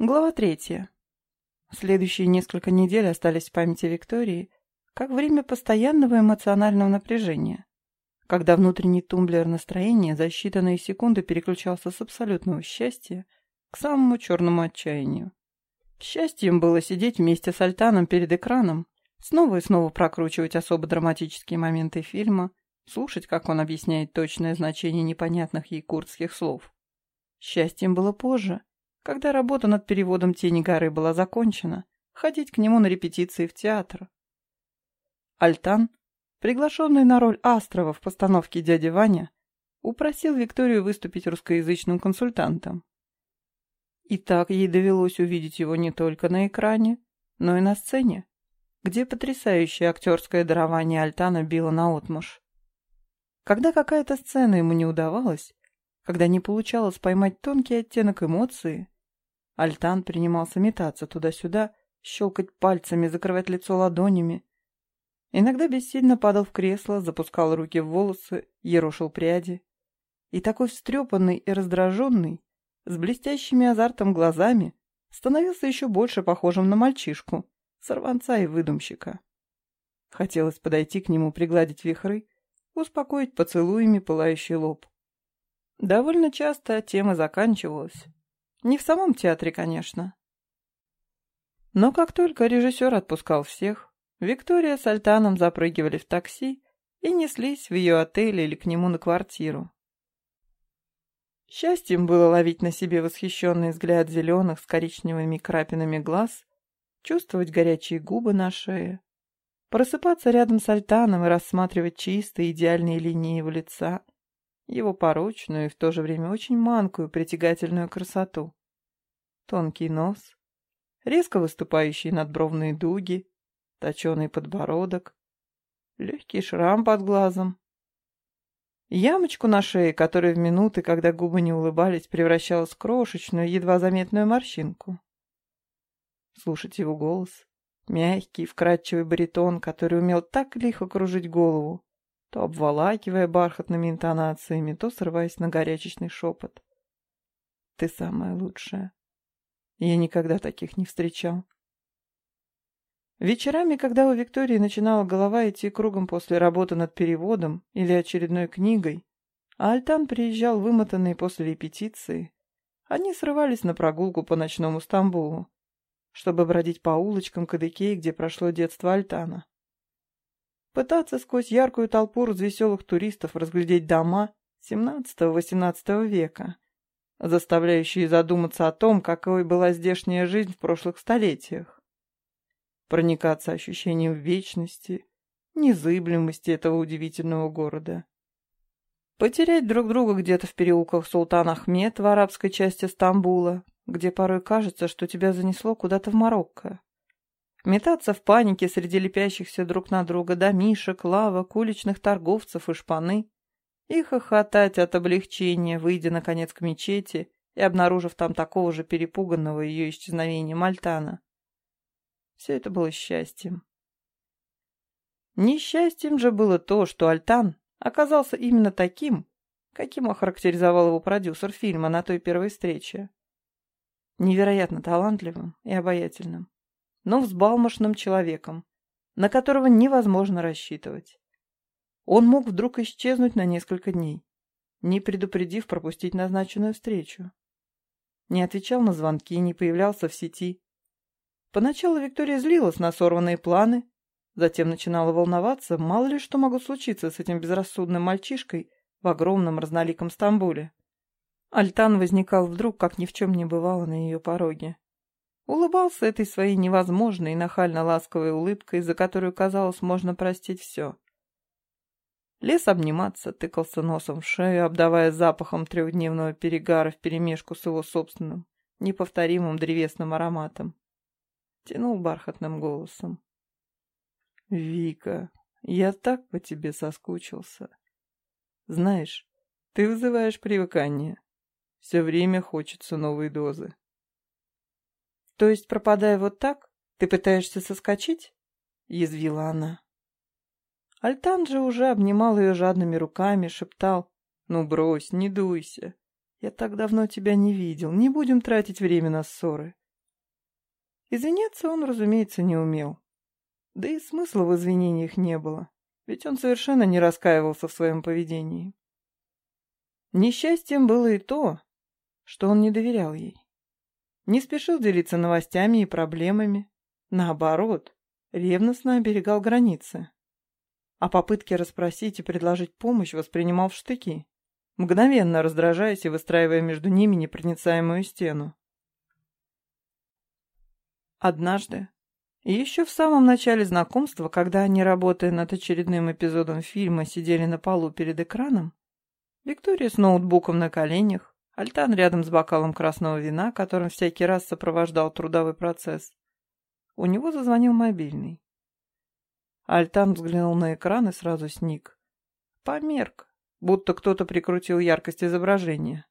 Глава третья. Следующие несколько недель остались в памяти Виктории как время постоянного эмоционального напряжения, когда внутренний тумблер настроения за считанные секунды переключался с абсолютного счастья к самому черному отчаянию. Счастьем было сидеть вместе с Альтаном перед экраном, снова и снова прокручивать особо драматические моменты фильма, слушать, как он объясняет точное значение непонятных ей курдских слов. Счастьем было позже, когда работа над переводом «Тени горы» была закончена, ходить к нему на репетиции в театр. Альтан, приглашенный на роль Астрова в постановке «Дядя Ваня», упросил Викторию выступить русскоязычным консультантом. И так ей довелось увидеть его не только на экране, но и на сцене, где потрясающее актерское дарование Альтана било наотмашь. Когда какая-то сцена ему не удавалась, когда не получалось поймать тонкий оттенок эмоции, Альтан принимался метаться туда-сюда, щелкать пальцами, закрывать лицо ладонями. Иногда бессильно падал в кресло, запускал руки в волосы, ерошил пряди. И такой встрепанный и раздраженный, с блестящими азартом глазами, становился еще больше похожим на мальчишку, сорванца и выдумщика. Хотелось подойти к нему, пригладить вихры, успокоить поцелуями пылающий лоб. Довольно часто тема заканчивалась. Не в самом театре, конечно. Но как только режиссер отпускал всех, Виктория с Альтаном запрыгивали в такси и неслись в ее отель или к нему на квартиру. Счастьем было ловить на себе восхищенный взгляд зеленых с коричневыми крапинами глаз, чувствовать горячие губы на шее, просыпаться рядом с Альтаном и рассматривать чистые идеальные линии его лица, его порочную и в то же время очень манкую притягательную красоту. Тонкий нос, резко выступающие надбровные дуги, точеный подбородок, легкий шрам под глазом, Ямочку на шее, которая в минуты, когда губы не улыбались, превращалась в крошечную, едва заметную морщинку. Слушать его голос, мягкий, вкрадчивый баритон, который умел так лихо кружить голову, то обволакивая бархатными интонациями, то срываясь на горячечный шепот. «Ты самая лучшая. Я никогда таких не встречал». Вечерами, когда у Виктории начинала голова идти кругом после работы над переводом или очередной книгой, а Альтан приезжал вымотанный после репетиции, они срывались на прогулку по ночному Стамбулу, чтобы бродить по улочкам Кадыкей, где прошло детство Альтана. Пытаться сквозь яркую толпу развеселых туристов разглядеть дома XVII-XVIII века, заставляющие задуматься о том, какой была здешняя жизнь в прошлых столетиях проникаться ощущением вечности, незыблемости этого удивительного города. Потерять друг друга где-то в переулках Султан Ахмед в арабской части Стамбула, где порой кажется, что тебя занесло куда-то в Марокко. Метаться в панике среди лепящихся друг на друга домишек, лавок, уличных торговцев и шпаны и хохотать от облегчения, выйдя, наконец, к мечети и обнаружив там такого же перепуганного ее исчезновением Альтана. Все это было счастьем. Несчастьем же было то, что Альтан оказался именно таким, каким охарактеризовал его продюсер фильма на той первой встрече. Невероятно талантливым и обаятельным, но взбалмошным человеком, на которого невозможно рассчитывать. Он мог вдруг исчезнуть на несколько дней, не предупредив пропустить назначенную встречу. Не отвечал на звонки, не появлялся в сети, Поначалу Виктория злилась на сорванные планы, затем начинала волноваться, мало ли что могло случиться с этим безрассудным мальчишкой в огромном разноликом Стамбуле. Альтан возникал вдруг, как ни в чем не бывало на ее пороге. Улыбался этой своей невозможной, нахально-ласковой улыбкой, за которую, казалось, можно простить все. Лес обниматься, тыкался носом в шею, обдавая запахом трехдневного перегара вперемешку с его собственным, неповторимым древесным ароматом тянул бархатным голосом. «Вика, я так по тебе соскучился. Знаешь, ты вызываешь привыкание. Все время хочется новой дозы». «То есть, пропадая вот так, ты пытаешься соскочить?» — язвила она. Альтан же уже обнимал ее жадными руками, шептал. «Ну брось, не дуйся. Я так давно тебя не видел. Не будем тратить время на ссоры. Извиняться он, разумеется, не умел. Да и смысла в извинениях не было, ведь он совершенно не раскаивался в своем поведении. Несчастьем было и то, что он не доверял ей. Не спешил делиться новостями и проблемами. Наоборот, ревностно оберегал границы. А попытки расспросить и предложить помощь воспринимал в штыки, мгновенно раздражаясь и выстраивая между ними непроницаемую стену. Однажды, еще в самом начале знакомства, когда они, работая над очередным эпизодом фильма, сидели на полу перед экраном, Виктория с ноутбуком на коленях, Альтан рядом с бокалом красного вина, которым всякий раз сопровождал трудовой процесс. У него зазвонил мобильный. Альтан взглянул на экран и сразу сник. Померк, будто кто-то прикрутил яркость изображения.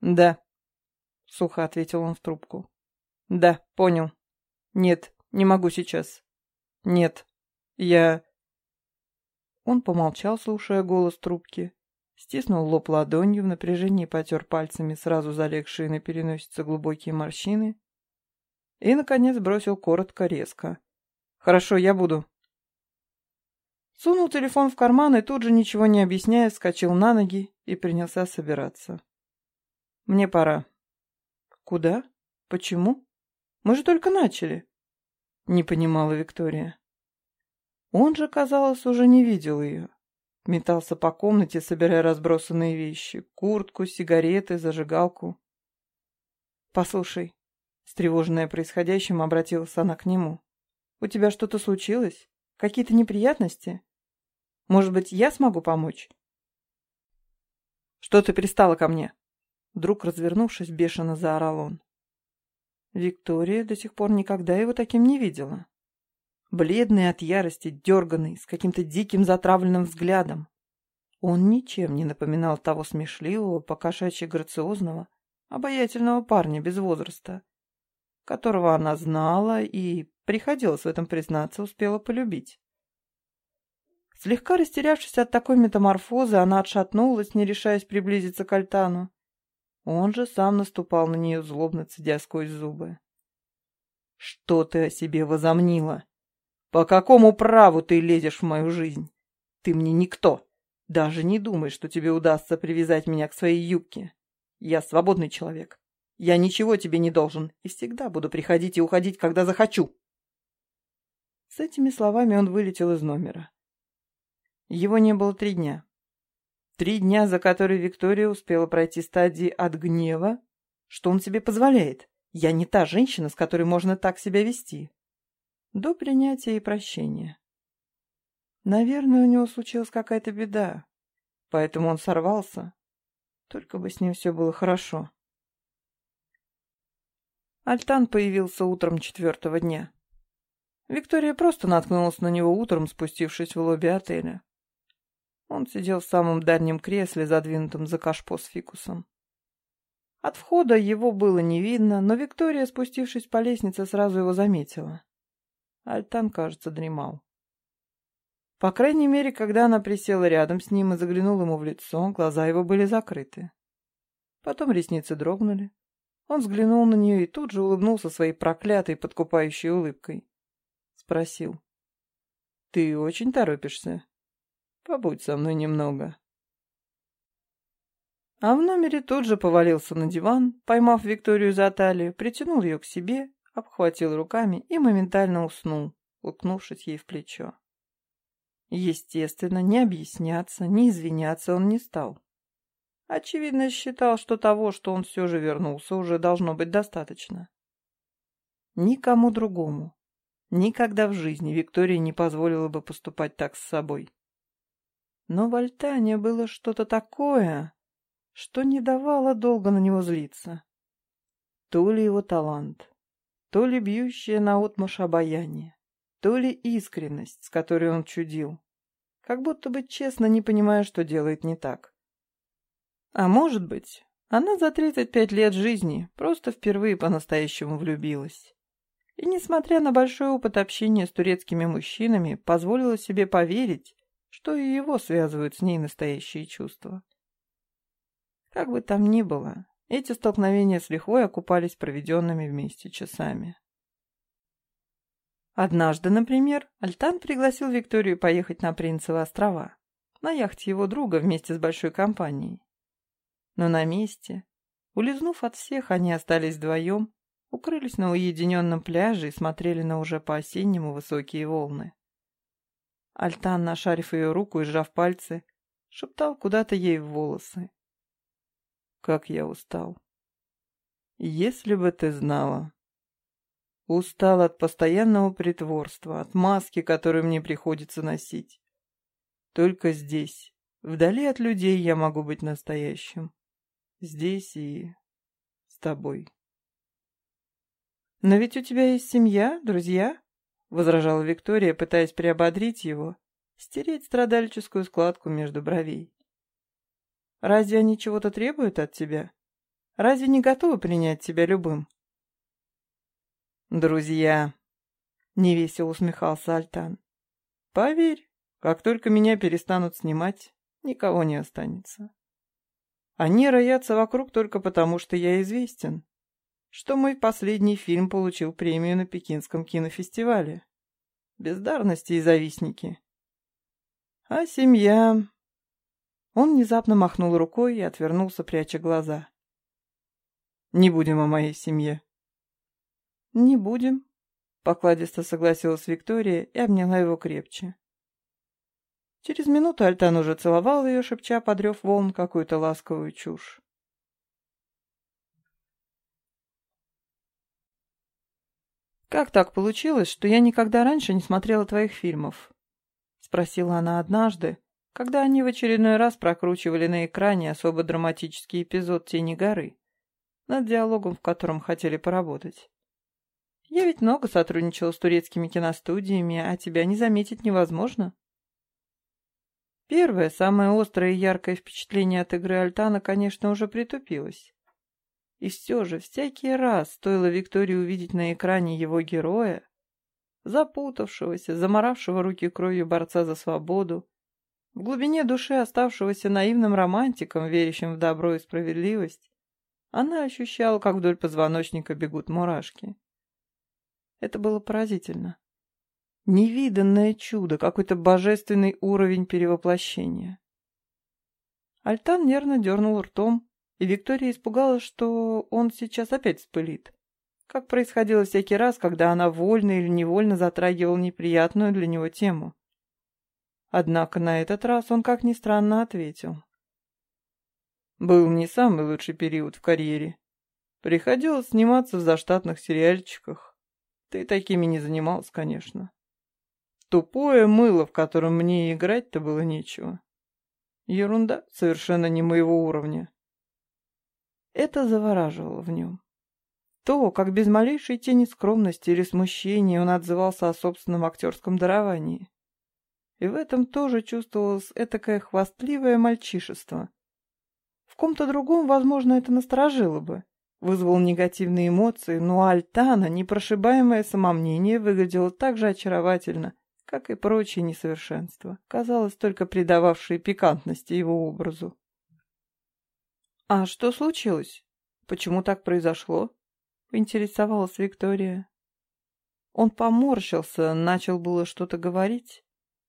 «Да», — сухо ответил он в трубку. «Да, понял. Нет, не могу сейчас. Нет, я...» Он помолчал, слушая голос трубки, стиснул лоб ладонью, в напряжении потер пальцами сразу залегшие на переносице глубокие морщины и, наконец, бросил коротко-резко. «Хорошо, я буду». Сунул телефон в карман и тут же, ничего не объясняя, вскочил на ноги и принялся собираться. «Мне пора». «Куда? Почему? Мы же только начали». Не понимала Виктория. Он же, казалось, уже не видел ее. Метался по комнате, собирая разбросанные вещи. Куртку, сигареты, зажигалку. «Послушай», — встревоженная происходящим, обратилась она к нему. «У тебя что-то случилось? Какие-то неприятности? Может быть, я смогу помочь?» «Что ты пристала ко мне?» Вдруг, развернувшись, бешено заорал он. Виктория до сих пор никогда его таким не видела. Бледный от ярости, дерганный, с каким-то диким затравленным взглядом. Он ничем не напоминал того смешливого, покошачьи грациозного, обаятельного парня без возраста, которого она знала и, приходилось в этом признаться, успела полюбить. Слегка растерявшись от такой метаморфозы, она отшатнулась, не решаясь приблизиться к Альтану. Он же сам наступал на нее, злобно цедя сквозь зубы. «Что ты о себе возомнила?» По какому праву ты лезешь в мою жизнь? Ты мне никто. Даже не думай, что тебе удастся привязать меня к своей юбке. Я свободный человек. Я ничего тебе не должен и всегда буду приходить и уходить, когда захочу. С этими словами он вылетел из номера. Его не было три дня. Три дня, за которые Виктория успела пройти стадии от гнева, что он себе позволяет. Я не та женщина, с которой можно так себя вести до принятия и прощения. Наверное, у него случилась какая-то беда, поэтому он сорвался. Только бы с ним все было хорошо. Альтан появился утром четвертого дня. Виктория просто наткнулась на него утром, спустившись в лобби отеля. Он сидел в самом дальнем кресле, задвинутом за кашпо с фикусом. От входа его было не видно, но Виктория, спустившись по лестнице, сразу его заметила. Альтан, кажется, дремал. По крайней мере, когда она присела рядом с ним и заглянула ему в лицо, глаза его были закрыты. Потом ресницы дрогнули. Он взглянул на нее и тут же улыбнулся своей проклятой, подкупающей улыбкой. Спросил. «Ты очень торопишься? Побудь со мной немного». А в номере тут же повалился на диван, поймав Викторию за талию, притянул ее к себе обхватил руками и моментально уснул, уткнувшись ей в плечо. Естественно, не объясняться, не извиняться он не стал. Очевидно, считал, что того, что он все же вернулся, уже должно быть достаточно. Никому другому, никогда в жизни Виктория не позволила бы поступать так с собой. Но в Альтане было что-то такое, что не давало долго на него злиться. То ли его талант, то ли бьющее наотмашь обаяние, то ли искренность, с которой он чудил, как будто бы честно не понимая, что делает не так. А может быть, она за 35 лет жизни просто впервые по-настоящему влюбилась. И, несмотря на большой опыт общения с турецкими мужчинами, позволила себе поверить, что и его связывают с ней настоящие чувства. Как бы там ни было, Эти столкновения с лихвой окупались проведенными вместе часами. Однажды, например, Альтан пригласил Викторию поехать на Принцевы острова, на яхте его друга вместе с большой компанией. Но на месте, улизнув от всех, они остались вдвоем, укрылись на уединенном пляже и смотрели на уже по-осеннему высокие волны. Альтан, нашарив ее руку и сжав пальцы, шептал куда-то ей в волосы. «Как я устал! Если бы ты знала!» Устал от постоянного притворства, от маски, которую мне приходится носить. Только здесь, вдали от людей, я могу быть настоящим. Здесь и с тобой. «Но ведь у тебя есть семья, друзья?» — возражала Виктория, пытаясь приободрить его, стереть страдальческую складку между бровей. «Разве они чего-то требуют от тебя? Разве не готовы принять тебя любым?» «Друзья!» — невесело усмехался Альтан. «Поверь, как только меня перестанут снимать, никого не останется. Они роятся вокруг только потому, что я известен что мой последний фильм получил премию на Пекинском кинофестивале. Бездарности и завистники. А семья... Он внезапно махнул рукой и отвернулся, пряча глаза. «Не будем о моей семье». «Не будем», — покладисто согласилась Виктория и обняла его крепче. Через минуту Альтан уже целовал ее, шепча подрев волн какую-то ласковую чушь. «Как так получилось, что я никогда раньше не смотрела твоих фильмов?» — спросила она однажды, когда они в очередной раз прокручивали на экране особо драматический эпизод «Тени горы», над диалогом, в котором хотели поработать. «Я ведь много сотрудничала с турецкими киностудиями, а тебя не заметить невозможно». Первое, самое острое и яркое впечатление от игры Альтана, конечно, уже притупилось. И все же, всякий раз стоило Виктории увидеть на экране его героя, запутавшегося, заморавшего руки кровью борца за свободу, в глубине души оставшегося наивным романтиком, верящим в добро и справедливость, она ощущала, как вдоль позвоночника бегут мурашки. Это было поразительно. Невиданное чудо, какой-то божественный уровень перевоплощения. Альтан нервно дернул ртом, и Виктория испугалась, что он сейчас опять спылит. Как происходило всякий раз, когда она вольно или невольно затрагивала неприятную для него тему. Однако на этот раз он, как ни странно, ответил. Был не самый лучший период в карьере. Приходилось сниматься в заштатных сериальчиках. Ты такими не занимался, конечно. Тупое мыло, в котором мне играть-то было нечего. Ерунда, совершенно не моего уровня. Это завораживало в нем. То, как без малейшей тени скромности или смущения он отзывался о собственном актерском даровании. И в этом тоже чувствовалось этакое хвастливое мальчишество. В ком-то другом, возможно, это насторожило бы, вызвал негативные эмоции, но Альтана, непрошибаемое самомнение, выглядело так же очаровательно, как и прочие несовершенства, казалось, только придававшие пикантности его образу. «А что случилось? Почему так произошло?» — поинтересовалась Виктория. Он поморщился, начал было что-то говорить,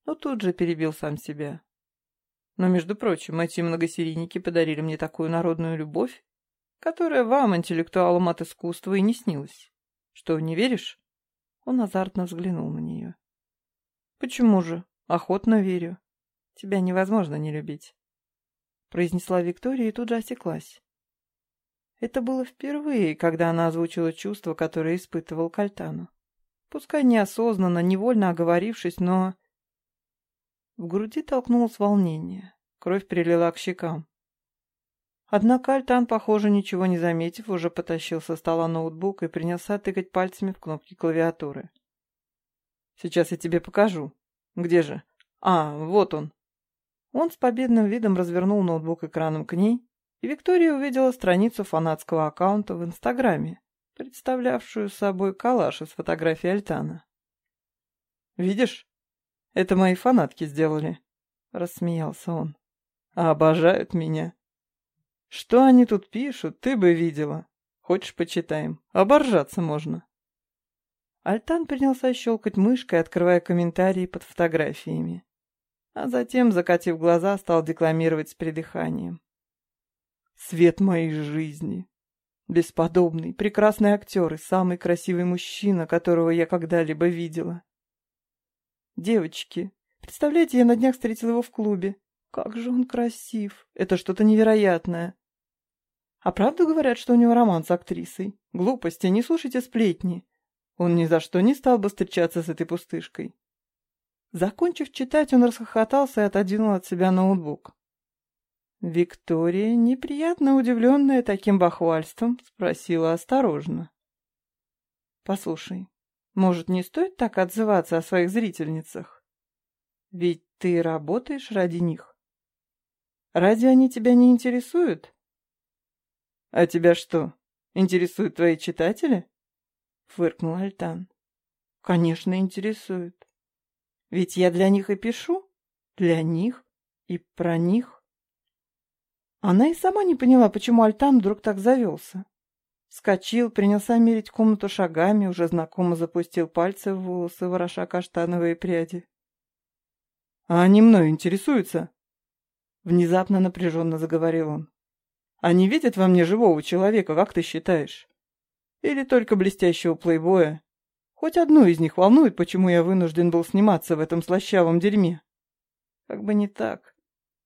но тут же перебил сам себя. Но, между прочим, эти многосерийники подарили мне такую народную любовь, которая вам, интеллектуалам от искусства, и не снилась. Что, не веришь? Он азартно взглянул на нее. Почему же? Охотно верю. Тебя невозможно не любить произнесла Виктория и тут же осеклась. Это было впервые, когда она озвучила чувство, которое испытывал Кальтану. Пускай неосознанно, невольно оговорившись, но... В груди толкнулось волнение. Кровь прилила к щекам. Однако Альтан, похоже, ничего не заметив, уже потащил со стола ноутбук и принялся тыкать пальцами в кнопки клавиатуры. «Сейчас я тебе покажу. Где же? А, вот он!» Он с победным видом развернул ноутбук экраном к ней, и Виктория увидела страницу фанатского аккаунта в Инстаграме, представлявшую собой коллаж из фотографий Альтана. «Видишь, это мои фанатки сделали», — рассмеялся он. «А обожают меня». Что они тут пишут, ты бы видела. Хочешь, почитаем? Оборжаться можно. Альтан принялся щелкать мышкой, открывая комментарии под фотографиями. А затем, закатив глаза, стал декламировать с придыханием. «Свет моей жизни! Бесподобный, прекрасный актер и самый красивый мужчина, которого я когда-либо видела. Девочки, представляете, я на днях встретила его в клубе. Как же он красив! Это что-то невероятное. А правду говорят, что у него роман с актрисой? Глупости, не слушайте сплетни. Он ни за что не стал бы встречаться с этой пустышкой. Закончив читать, он расхохотался и отодвинул от себя ноутбук. Виктория, неприятно удивленная таким бахвальством, спросила осторожно. «Послушай, может, не стоит так отзываться о своих зрительницах? Ведь ты работаешь ради них. Разве они тебя не интересуют?» «А тебя что, интересуют твои читатели?» — фыркнул Альтан. «Конечно, интересуют. Ведь я для них и пишу. Для них и про них». Она и сама не поняла, почему Альтан вдруг так завелся. Вскочил, принялся мерить комнату шагами, уже знакомо запустил пальцы в волосы, вороша каштановые пряди. «А они мною интересуются?» Внезапно напряженно заговорил он. Они видят во мне живого человека, как ты считаешь? Или только блестящего плейбоя? Хоть одну из них волнует, почему я вынужден был сниматься в этом слащавом дерьме. Как бы не так.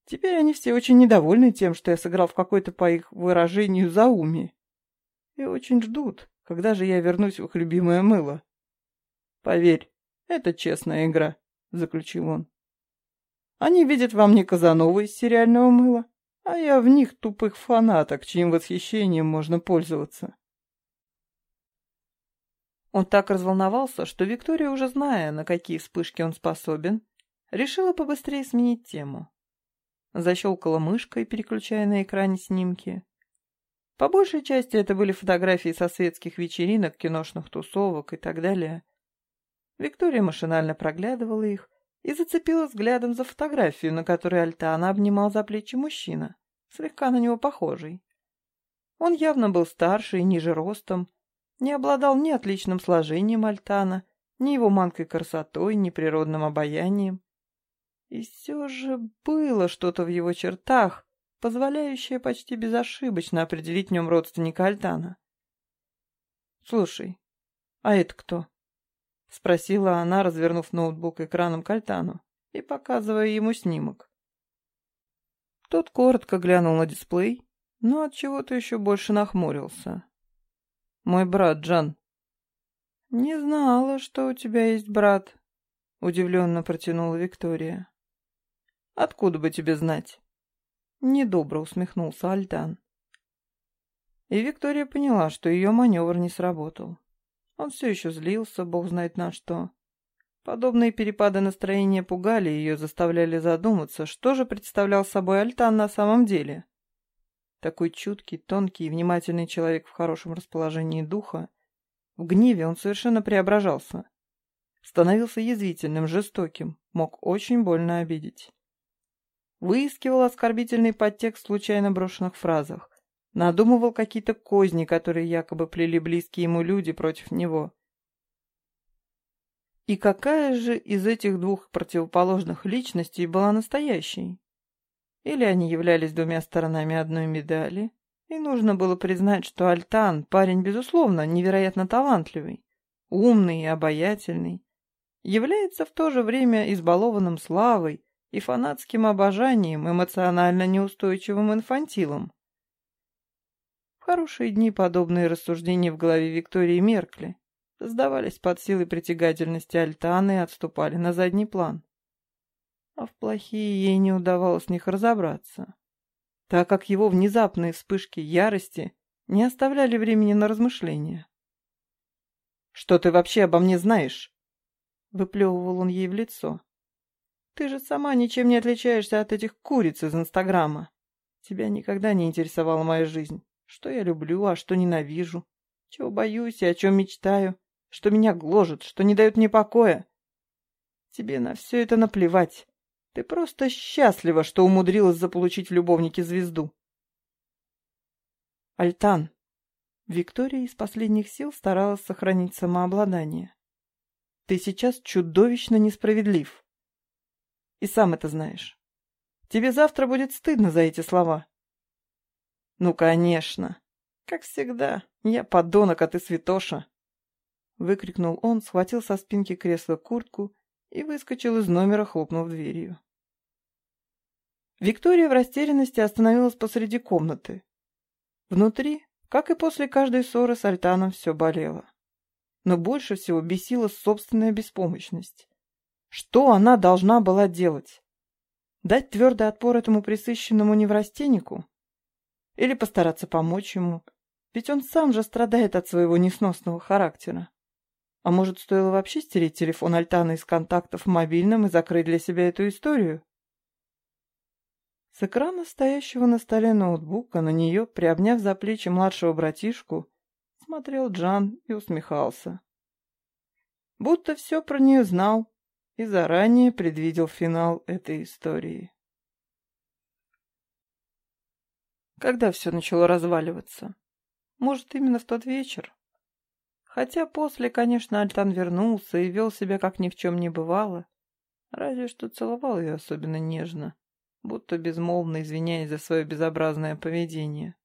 Теперь они все очень недовольны тем, что я сыграл в какой-то, по их выражению, зауме. И очень ждут, когда же я вернусь в их любимое мыло. Поверь, это честная игра, — заключил он. Они видят во мне Казанова из сериального мыла, а я в них тупых фанаток, чьим восхищением можно пользоваться. Он так разволновался, что Виктория, уже зная, на какие вспышки он способен, решила побыстрее сменить тему. Защелкала мышкой, переключая на экране снимки. По большей части это были фотографии со светских вечеринок, киношных тусовок и так далее. Виктория машинально проглядывала их, и зацепила взглядом за фотографию, на которой Альтана обнимал за плечи мужчина, слегка на него похожий. Он явно был старше и ниже ростом, не обладал ни отличным сложением Альтана, ни его манкой красотой, ни природным обаянием. И все же было что-то в его чертах, позволяющее почти безошибочно определить в нем родственника Альтана. «Слушай, а это кто?» — спросила она, развернув ноутбук экраном к Альтану и показывая ему снимок. Тот коротко глянул на дисплей, но от чего-то еще больше нахмурился. «Мой брат, Джан». «Не знала, что у тебя есть брат», — удивленно протянула Виктория. «Откуда бы тебе знать?» Недобро усмехнулся Альтан. И Виктория поняла, что ее маневр не сработал. Он все еще злился, бог знает на что. Подобные перепады настроения пугали ее, заставляли задуматься, что же представлял собой Альтан на самом деле. Такой чуткий, тонкий и внимательный человек в хорошем расположении духа. В гневе он совершенно преображался. Становился язвительным, жестоким, мог очень больно обидеть. Выискивал оскорбительный подтекст в случайно брошенных фразах. Надумывал какие-то козни, которые якобы плели близкие ему люди против него. И какая же из этих двух противоположных личностей была настоящей? Или они являлись двумя сторонами одной медали, и нужно было признать, что Альтан, парень, безусловно, невероятно талантливый, умный и обаятельный, является в то же время избалованным славой и фанатским обожанием, эмоционально неустойчивым инфантилом. В хорошие дни подобные рассуждения в голове Виктории меркли, сдавались под силой притягательности Альтаны и отступали на задний план. А в плохие ей не удавалось в них разобраться, так как его внезапные вспышки ярости не оставляли времени на размышления. «Что ты вообще обо мне знаешь?» — выплевывал он ей в лицо. «Ты же сама ничем не отличаешься от этих куриц из Инстаграма. Тебя никогда не интересовала моя жизнь. Что я люблю, а что ненавижу. Чего боюсь и о чем мечтаю. Что меня гложет, что не дает мне покоя. Тебе на все это наплевать. Ты просто счастлива, что умудрилась заполучить в любовнике звезду. Альтан. Виктория из последних сил старалась сохранить самообладание. Ты сейчас чудовищно несправедлив. И сам это знаешь. Тебе завтра будет стыдно за эти слова. Ну, конечно. Как всегда. Я подонок, а ты святоша. Выкрикнул он, схватил со спинки кресла куртку и выскочил из номера, хлопнув дверью. Виктория в растерянности остановилась посреди комнаты. Внутри, как и после каждой ссоры с Альтаном, все болело. Но больше всего бесила собственная беспомощность. Что она должна была делать? Дать твердый отпор этому присыщенному неврастеннику? Или постараться помочь ему? Ведь он сам же страдает от своего несносного характера. А может, стоило вообще стереть телефон Альтана из контактов в мобильном и закрыть для себя эту историю? С экрана стоящего на столе ноутбука на нее, приобняв за плечи младшего братишку, смотрел Джан и усмехался. Будто все про нее знал и заранее предвидел финал этой истории. Когда все начало разваливаться? Может, именно в тот вечер? Хотя после, конечно, Альтан вернулся и вел себя, как ни в чем не бывало. Разве что целовал ее особенно нежно будто безмолвно извиняясь за свое безобразное поведение.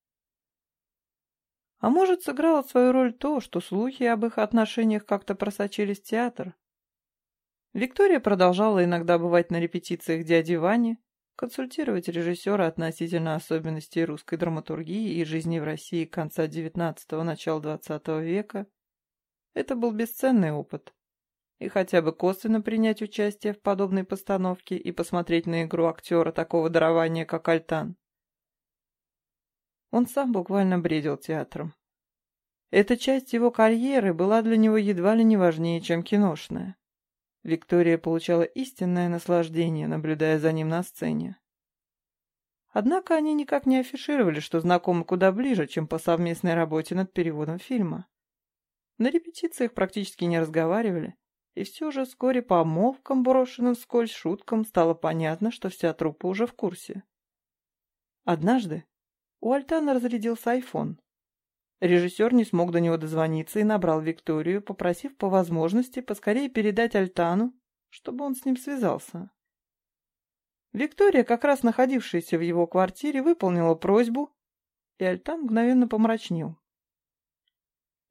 А может, сыграло свою роль то, что слухи об их отношениях как-то просочились в театр? Виктория продолжала иногда бывать на репетициях дяди Вани, консультировать режиссера относительно особенностей русской драматургии и жизни в России конца XIX – начала XX века. Это был бесценный опыт и хотя бы косвенно принять участие в подобной постановке и посмотреть на игру актера такого дарования, как Альтан. Он сам буквально бредил театром. Эта часть его карьеры была для него едва ли не важнее, чем киношная. Виктория получала истинное наслаждение, наблюдая за ним на сцене. Однако они никак не афишировали, что знакомы куда ближе, чем по совместной работе над переводом фильма. На репетициях практически не разговаривали, и все же вскоре по обмолвкам, брошенным вскользь шуткам, стало понятно, что вся труппа уже в курсе. Однажды у Альтана разрядился айфон. Режиссер не смог до него дозвониться и набрал Викторию, попросив по возможности поскорее передать Альтану, чтобы он с ним связался. Виктория, как раз находившаяся в его квартире, выполнила просьбу, и Альтан мгновенно помрачнел.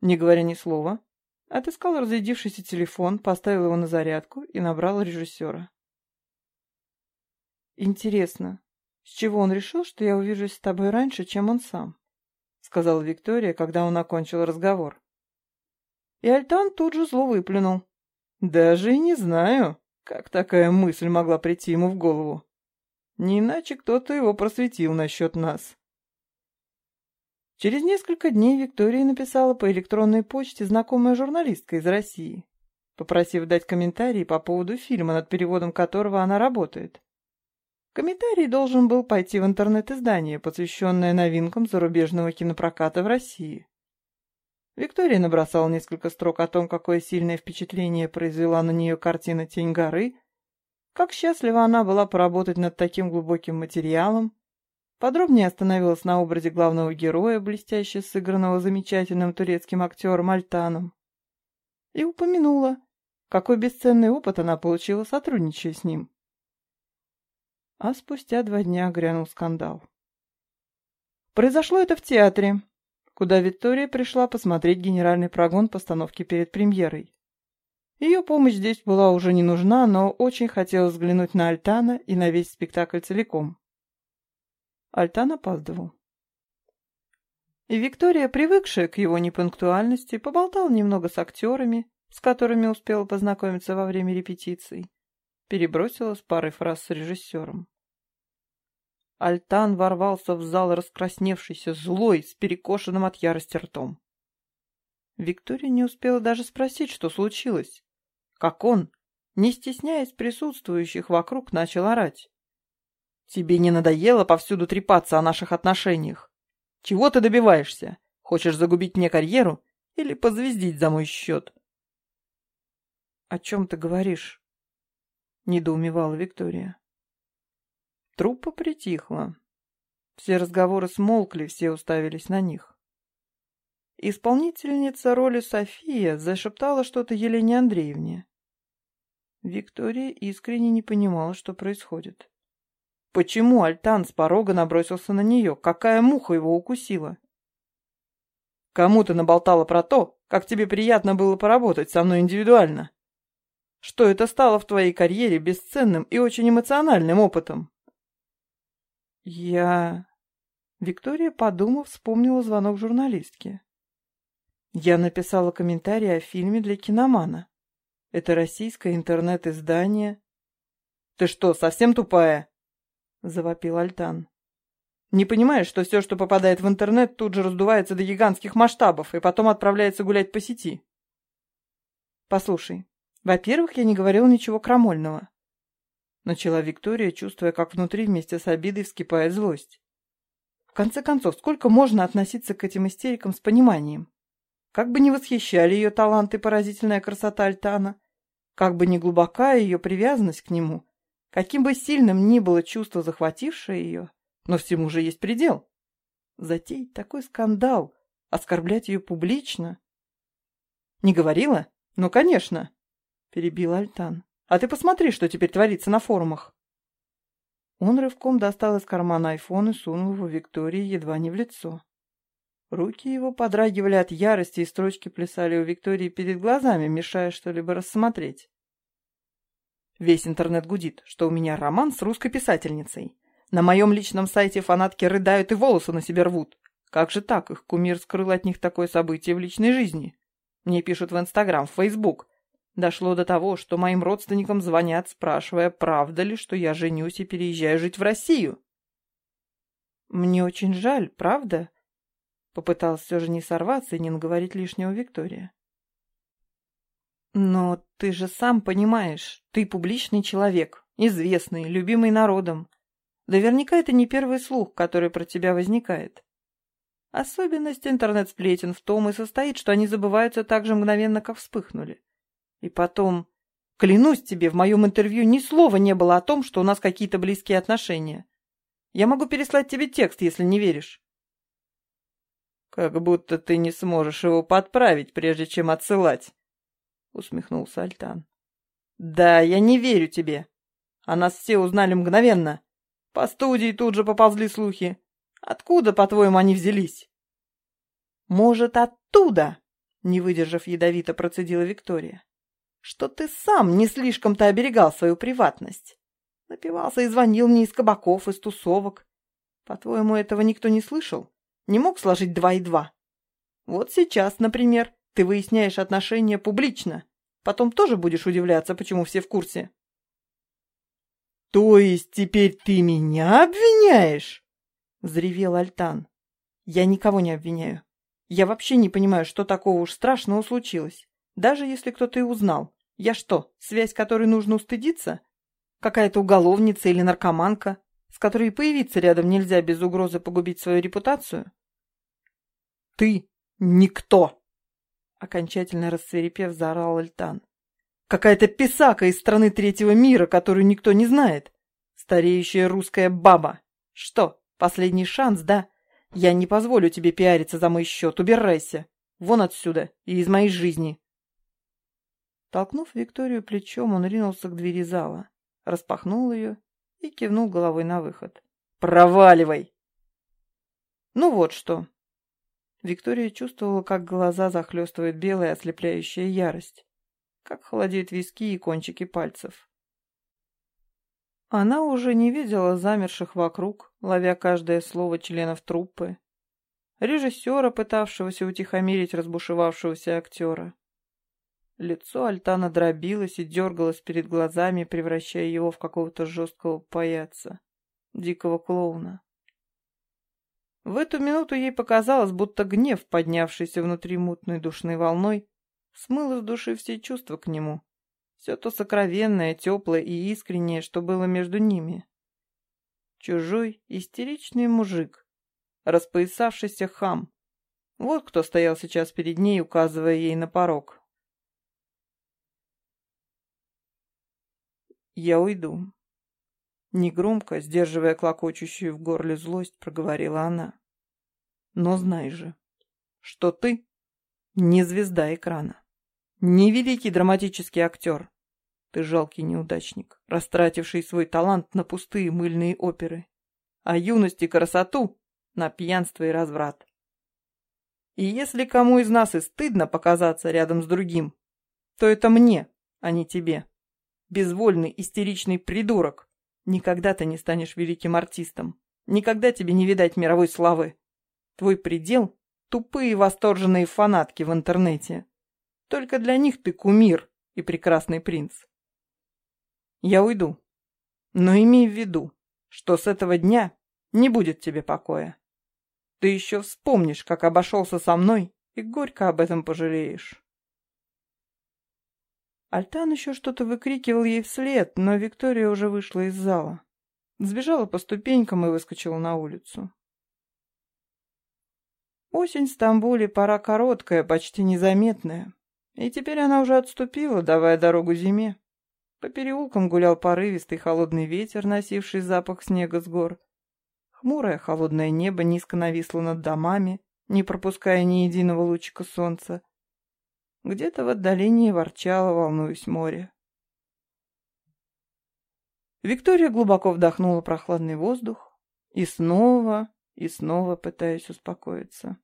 Не говоря ни слова, Отыскал разрядившийся телефон, поставил его на зарядку и набрал режиссера. «Интересно, с чего он решил, что я увижусь с тобой раньше, чем он сам?» — сказала Виктория, когда он окончил разговор. И Альтан тут же зло выплюнул. «Даже и не знаю, как такая мысль могла прийти ему в голову. Не иначе кто-то его просветил насчет нас». Через несколько дней Виктория написала по электронной почте знакомая журналистка из России, попросив дать комментарий по поводу фильма, над переводом которого она работает. Комментарий должен был пойти в интернет-издание, посвященное новинкам зарубежного кинопроката в России. Виктория набросала несколько строк о том, какое сильное впечатление произвела на нее картина «Тень горы», как счастлива она была поработать над таким глубоким материалом, Подробнее остановилась на образе главного героя, блестяще сыгранного замечательным турецким актером Альтаном. И упомянула, какой бесценный опыт она получила, сотрудничая с ним. А спустя два дня грянул скандал. Произошло это в театре, куда Виктория пришла посмотреть генеральный прогон постановки перед премьерой. Ее помощь здесь была уже не нужна, но очень хотелось взглянуть на Альтана и на весь спектакль целиком. Альтан опаздывал. И Виктория, привыкшая к его непунктуальности, поболтала немного с актерами, с которыми успела познакомиться во время репетиций, перебросила с парой фраз с режиссером. Альтан ворвался в зал раскрасневшийся, злой, с перекошенным от ярости ртом. Виктория не успела даже спросить, что случилось. Как он, не стесняясь присутствующих вокруг, начал орать. Тебе не надоело повсюду трепаться о наших отношениях? Чего ты добиваешься? Хочешь загубить мне карьеру или позвездить за мой счет? — О чем ты говоришь? — недоумевала Виктория. Труппа притихла. Все разговоры смолкли, все уставились на них. Исполнительница роли София зашептала что-то Елене Андреевне. Виктория искренне не понимала, что происходит. Почему Альтан с порога набросился на нее? Какая муха его укусила? Кому ты наболтала про то, как тебе приятно было поработать со мной индивидуально? Что это стало в твоей карьере бесценным и очень эмоциональным опытом? Я... Виктория, подумав, вспомнила звонок журналистки. Я написала комментарий о фильме для киномана. Это российское интернет-издание. Ты что, совсем тупая? Завопил Альтан. Не понимаешь, что все, что попадает в интернет, тут же раздувается до гигантских масштабов и потом отправляется гулять по сети? Послушай, во-первых, я не говорил ничего крамольного. Начала Виктория, чувствуя, как внутри вместе с обидой вскипает злость. В конце концов, сколько можно относиться к этим истерикам с пониманием? Как бы ни восхищали ее талант и поразительная красота Альтана, как бы ни глубока ее привязанность к нему, каким бы сильным ни было чувство, захватившее ее, но всему же есть предел. Затеять такой скандал, оскорблять ее публично. Не говорила? Ну, конечно, перебил Альтан. А ты посмотри, что теперь творится на форумах. Он рывком достал из кармана айфон и сунул его Виктории едва не в лицо. Руки его подрагивали от ярости, и строчки плясали у Виктории перед глазами, мешая что-либо рассмотреть. Весь интернет гудит, что у меня роман с русской писательницей. На моем личном сайте фанатки рыдают и волосы на себе рвут. Как же так? Их кумир скрыл от них такое событие в личной жизни. Мне пишут в Инстаграм, в Фейсбук. Дошло до того, что моим родственникам звонят, спрашивая, правда ли, что я женюсь и переезжаю жить в Россию. Мне очень жаль, правда? Попыталась все же не сорваться и не наговорить лишнего Виктория. Но ты же сам понимаешь, ты публичный человек, известный, любимый народом. Наверняка это не первый слух, который про тебя возникает. Особенность интернет-сплетен в том и состоит, что они забываются так же мгновенно, как вспыхнули. И потом, клянусь тебе, в моем интервью ни слова не было о том, что у нас какие-то близкие отношения. Я могу переслать тебе текст, если не веришь. Как будто ты не сможешь его подправить, прежде чем отсылать, — усмехнулся Альтан. Да, я не верю тебе. О нас все узнали мгновенно. По студии тут же поползли слухи. Откуда, по-твоему, они взялись? Может, оттуда, не выдержав ядовито, процедила Виктория. Что ты сам не слишком-то оберегал свою приватность. Напивался и звонил мне из кабаков, из тусовок. По-твоему, этого никто не слышал? Не мог сложить два и два? Вот сейчас, например, ты выясняешь отношения публично. Потом тоже будешь удивляться, почему все в курсе. «То есть теперь ты меня обвиняешь?» — взревел Альтан. «Я никого не обвиняю. Я вообще не понимаю, что такого уж страшного случилось. Даже если кто-то и узнал. Я что, связь которой нужно устыдиться? Какая-то уголовница или наркоманка, с которой появиться рядом нельзя без угрозы погубить свою репутацию?» «Ты никто!» Окончательно расцвирепев, заорал Альтан. Какая-то писака из страны третьего мира, которую никто не знает. Стареющая русская баба. Что, последний шанс, да? Я не позволю тебе пиариться за мой счет. Убирайся. Вон отсюда и из моей жизни. Толкнув Викторию плечом, он ринулся к двери зала, распахнул ее и кивнул головой на выход. «Проваливай!» Ну вот что. Виктория чувствовала, как глаза захлестывает белая ослепляющая ярость как холодеют виски и кончики пальцев. Она уже не видела замерших вокруг, ловя каждое слово членов труппы, режиссера, пытавшегося утихомирить разбушевавшегося актера. Лицо Альтана дробилось и дергалось перед глазами, превращая его в какого-то жесткого паяца, дикого клоуна. В эту минуту ей показалось, будто гнев, поднявшийся внутри мутной душной волной, смыл из души все чувства к нему. Все то сокровенное, теплое и искреннее, что было между ними. Чужой, истеричный мужик, распоясавшийся хам. Вот кто стоял сейчас перед ней, указывая ей на порог. «Я уйду», — Негромко, сдерживая клокочущую в горле злость, проговорила она. Но знай же, что ты не звезда экрана, не великий драматический актер. Ты жалкий неудачник, растративший свой талант на пустые мыльные оперы, а юность и красоту на пьянство и разврат. И если кому из нас и стыдно показаться рядом с другим, то это мне, а не тебе. Безвольный, истеричный придурок. Никогда ты не станешь великим артистом. Никогда тебе не видать мировой славы. Твой предел — тупые восторженные фанатки в интернете. Только для них ты кумир и прекрасный принц. Я уйду. Но имей в виду, что с этого дня не будет тебе покоя. Ты еще вспомнишь, как обошелся со мной, и горько об этом пожалеешь. Альтан еще что-то выкрикивал ей вслед, но Виктория уже вышла из зала. Сбежала по ступенькам и выскочила на улицу. Осень в Стамбуле пора короткая, почти незаметная. И теперь она уже отступила, давая дорогу зиме. По переулкам гулял порывистый холодный ветер, носивший запах снега с гор. Хмурое холодное небо низко нависло над домами, не пропуская ни единого лучика солнца. Где-то в отдалении ворчало, волнуясь море. Виктория глубоко вдохнула прохладный воздух и снова, и снова пытаясь успокоиться.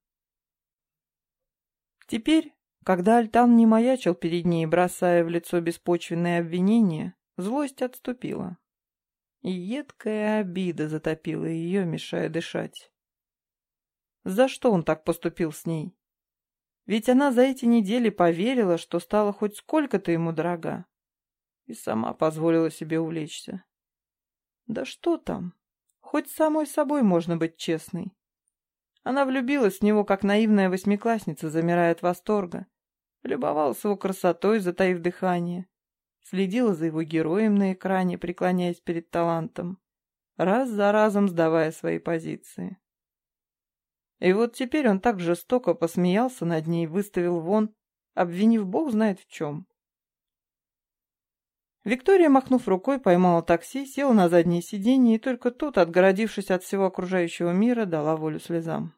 Теперь, когда Альтан не маячил перед ней, бросая в лицо беспочвенные обвинения, злость отступила и едкая обида затопила ее, мешая дышать. За что он так поступил с ней? Ведь она за эти недели поверила, что стала хоть сколько-то ему дорога, и сама позволила себе увлечься. Да что там, хоть самой собой можно быть честной. Она влюбилась в него, как наивная восьмиклассница, замирая от восторга, любовалась его красотой, затаив дыхание, следила за его героем на экране, преклоняясь перед талантом, раз за разом сдавая свои позиции. И вот теперь он так жестоко посмеялся над ней, выставил вон, обвинив бог знает в чем. Виктория, махнув рукой, поймала такси, села на заднее сиденье и только тут, отгородившись от всего окружающего мира, дала волю слезам.